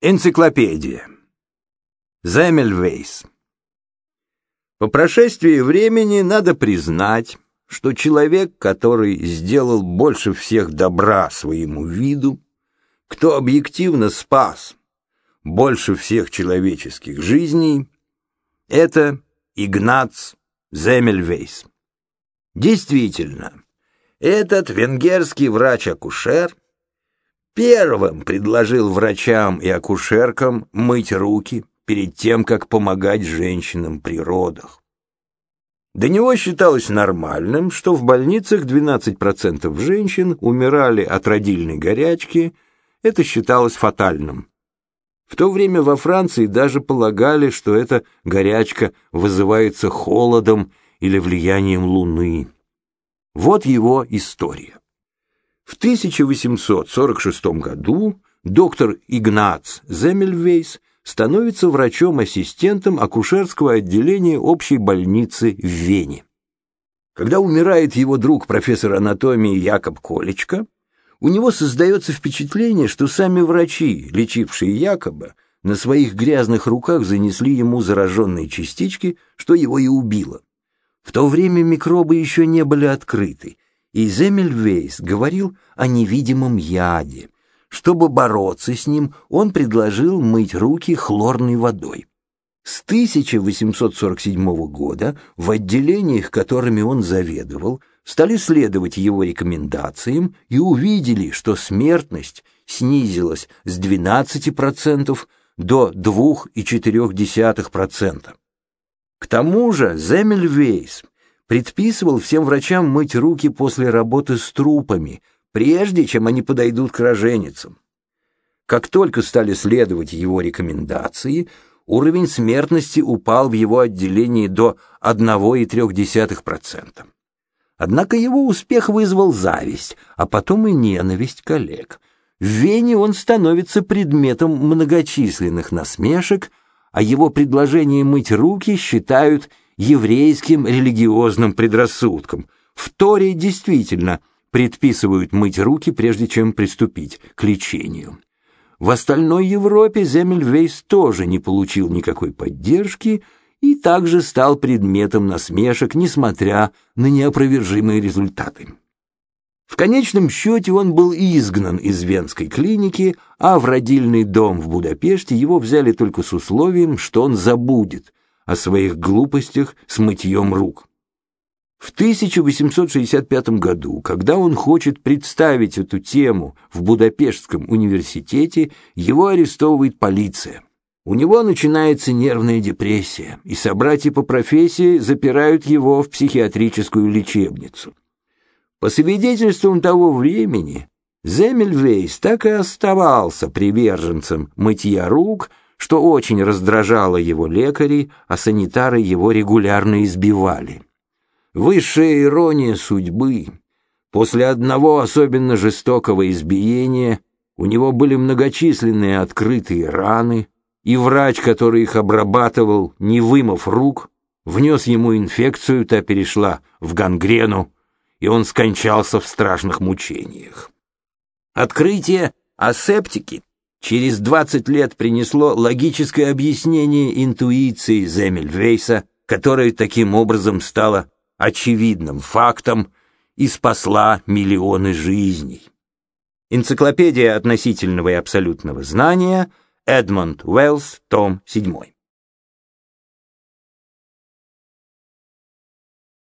Энциклопедия. Земельвейс. По прошествии времени надо признать, что человек, который сделал больше всех добра своему виду, кто объективно спас больше всех человеческих жизней, это Игнац Земельвейс. Действительно, этот венгерский врач-акушер – первым предложил врачам и акушеркам мыть руки перед тем, как помогать женщинам при родах. До него считалось нормальным, что в больницах 12% женщин умирали от родильной горячки, это считалось фатальным. В то время во Франции даже полагали, что эта горячка вызывается холодом или влиянием Луны. Вот его история. В 1846 году доктор Игнац Земельвейс становится врачом-ассистентом акушерского отделения общей больницы в Вене. Когда умирает его друг профессор анатомии Якоб Колечко, у него создается впечатление, что сами врачи, лечившие Якоба, на своих грязных руках занесли ему зараженные частички, что его и убило. В то время микробы еще не были открыты, и Земельвейс говорил о невидимом яде. Чтобы бороться с ним, он предложил мыть руки хлорной водой. С 1847 года в отделениях, которыми он заведовал, стали следовать его рекомендациям и увидели, что смертность снизилась с 12% до 2,4%. К тому же Земельвейс предписывал всем врачам мыть руки после работы с трупами, прежде чем они подойдут к роженицам. Как только стали следовать его рекомендации, уровень смертности упал в его отделении до 1,3%. Однако его успех вызвал зависть, а потом и ненависть коллег. В Вене он становится предметом многочисленных насмешек, а его предложение мыть руки считают еврейским религиозным предрассудкам. В Торе действительно предписывают мыть руки, прежде чем приступить к лечению. В остальной Европе Земельвейс тоже не получил никакой поддержки и также стал предметом насмешек, несмотря на неопровержимые результаты. В конечном счете он был изгнан из Венской клиники, а в родильный дом в Будапеште его взяли только с условием, что он забудет о своих глупостях с мытьем рук. В 1865 году, когда он хочет представить эту тему в Будапештском университете, его арестовывает полиция. У него начинается нервная депрессия, и собратья по профессии запирают его в психиатрическую лечебницу. По свидетельствам того времени, Земельвейс так и оставался приверженцем мытья рук, что очень раздражало его лекарей, а санитары его регулярно избивали. Высшая ирония судьбы. После одного особенно жестокого избиения у него были многочисленные открытые раны, и врач, который их обрабатывал, не вымыв рук, внес ему инфекцию, та перешла в гангрену, и он скончался в страшных мучениях. Открытие асептики через 20 лет принесло логическое объяснение интуиции Земельвейса, которая таким образом стала очевидным фактом и спасла миллионы жизней. Энциклопедия относительного и абсолютного знания, Эдмонд Уэллс, том 7.